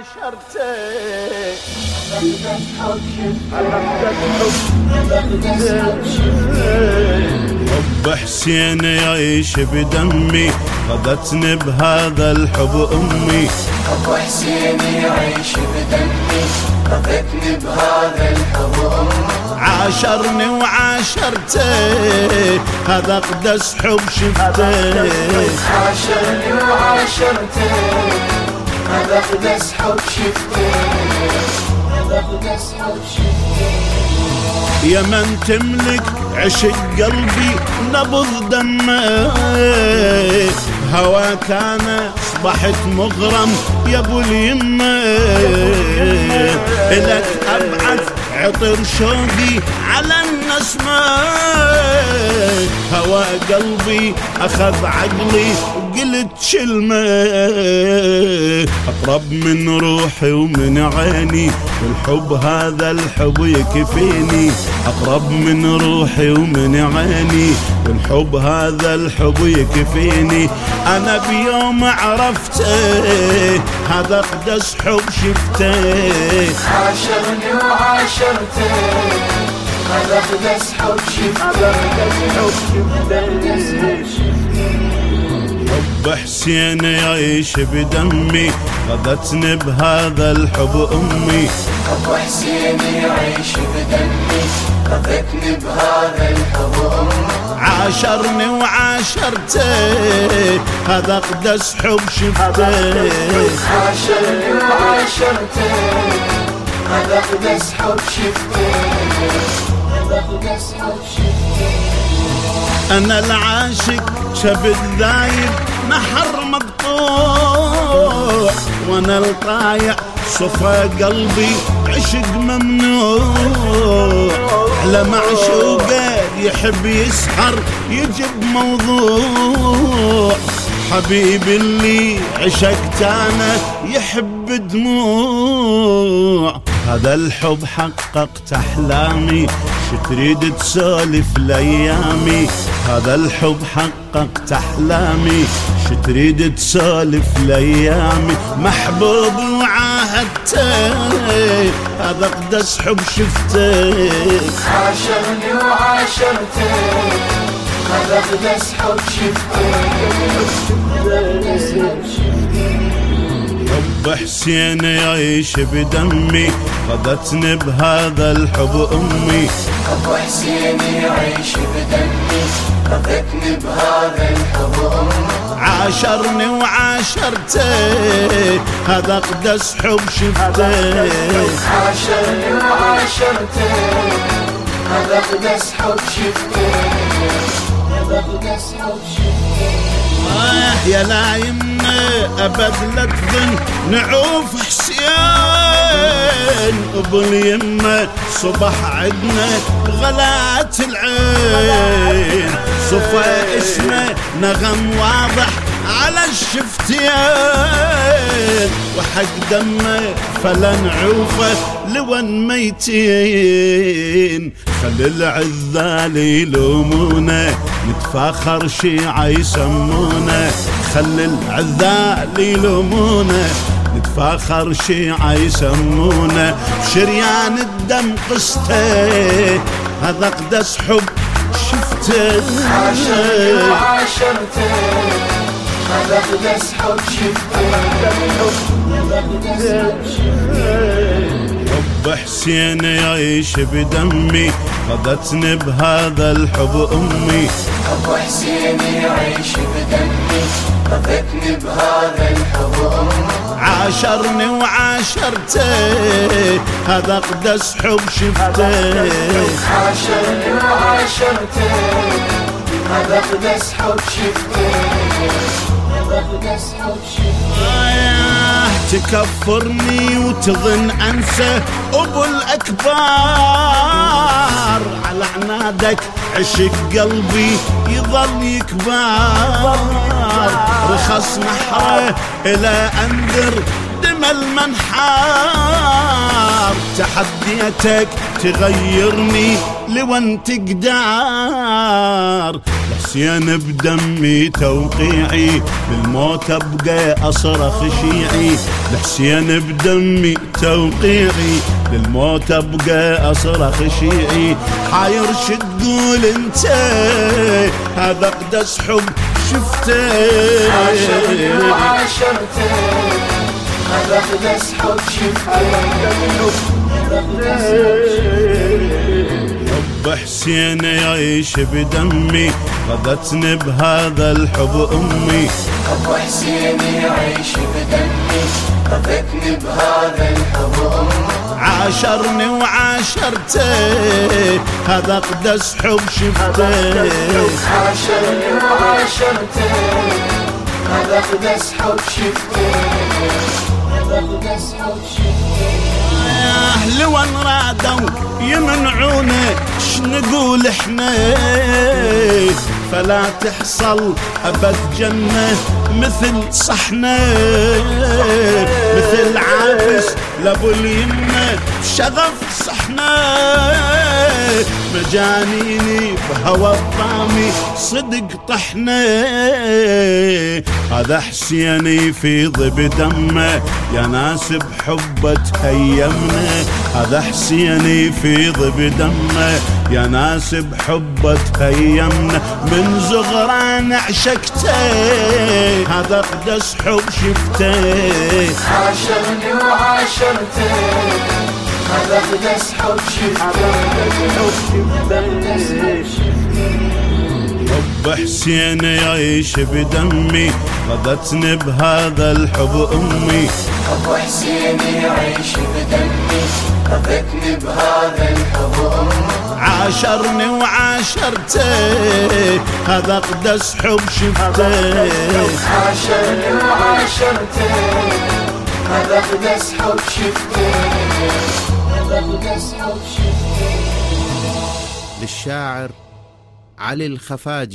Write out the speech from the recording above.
وعاشرته حب حسين يعيش بدمي خذتني بهذا الحب أمي. حب حسين يعيش بدمي خذتني بهذا الحب أمي. عاشرني وعاشرته هذا أقدس حب شفته عاشرني وعاشرته هذا اقدس حب شفته يا من تملك عشق قلبي نبض دمه. هواك أنا أصبحت مغرم يا أبو اليمة. لك ابعث عطر شوقي على النسمة. هوا قلبي أخذ عقلي وقلت شلمة أقرب من روحي ومن عيني الحب هذا الحب يكفيني. أقرب من روحي ومن عيني الحب هذا الحب يكفيني. أنا بيوم عرفته هذا أقدس حب شفته. عاشرني وعاشرته. هذا أقدس حب شفته. حب حسين يعيش بدمي خذتني بهذا الحب أمي. حب حسين يعيش بدمي خذتني بهذا الحب أمي. عاشرني وعاشرته هذا أقدس حب شفته عاشرني وعاشرته هذا أقدس حب شفته هذا أقدس حب شفته أنا العاشق شب الذايب نحر مقطوع. وأنا القايع صفى قلبي عشق ممنوع. على معشوقة يحب يسحر يجيب موضوع. حبيبي اللي عشقت أنا يحب دموع. هذا الحب حققت احلامي شو تريد تسولف لأيامي. هذا الحب حققت احلامي شو تريد تسولف لأيامي. محبوب وعاهدته هذا أقدس حب شفته. عاشرني وعاشرته هذا أقدس حب شفته. حب حسين يعيش بدمي خذتني بهذا الحب أمي. حب حسين يعيش بدمي خذتني بهذا الحب أمي. عاشرني وعاشرته هذا أقدس حب شفته عاشرني وعاشرته هذا أقدس حب شفته هذا أقدس حب شفته آه يا لا أبد لا تظن نعوف حسين. ابو اليمه صبح عدنا بغلات العين. صفى اسمه نغم واضح على الشفتين. وحق دمه فلا نعوفه لون ميتين. خلي العذال يلومونه نتفاخر شيعة يسمونه. خلي العذال يلومونه نتفاخر شيعة يسمونه بشريان الدم قسته هذا أقدس حب شفته. عاشرني وعاشرته هذا اقدس حب شفته حب حسين يعيش بدمي خذتني بهذا الحب أمي. حب حسين يعيش بدمي خذتني بهذا امي عاشرني وعاشرته هذا أقدس حب شفته عاشرني وعاشرته هذا أقدس حب شفته هذا أقدس حب شفته آه تكفرني وتظن أنسى أبو الأكبار. على عنادك عشق قلبي يظل يكبر. رخص نحره إلى انذر دم المنحار. تحديتك تغيرني لوين تقدر حسين بدمي توقيعي بالموت أبقى اصرخ شيعي لحسين بدمي توقيعي للموت أبقى اصرخ شيعي حاير شتقول انت هذا أقدس حب شفته. عاشرني وعاشرته هذا أقدس حب شفته. هذا أقدس حب شفته. حب حسين يعيش بدمي غدتني بهذا الحب أمي. أبو حسين يعيش بدمي رفقني بهذا الحب أمي. عاشرني وعاشرته هذا أقدس حب شفته عاشرني وعاشرته هذا أقدس حب شفته هذا أقدس حب شفته أهل وين رادوا يمنعونا شنقول إحنا؟ فلا تحصل أبد جنة. مثل صحنا مثل عابس لابو اليمة شغف صحنا مجانيني بهوى الطامي صدق طحنا هذا حسين يفيض بدمه يا ناس بحبة تهيمنا هذا حسين يفيض بدمه يا ناس بحبة تهيمنا من زغران عشقته هذا اقدس حب شفته. عاشرني وعاشرته. هذا اقدس حب شفته. حب حب حسين يعيش بدمي غدتني بهذا الحب أمي. ابو حسين يعيش بدمي رفقني بهذا الحب أمي. عاشرني وعاشرته هذا أقدس حب شفته. عاشرني هذا أقدس حب شفته. هذا أقدس حب شفته. للشاعر علي الخفاجي.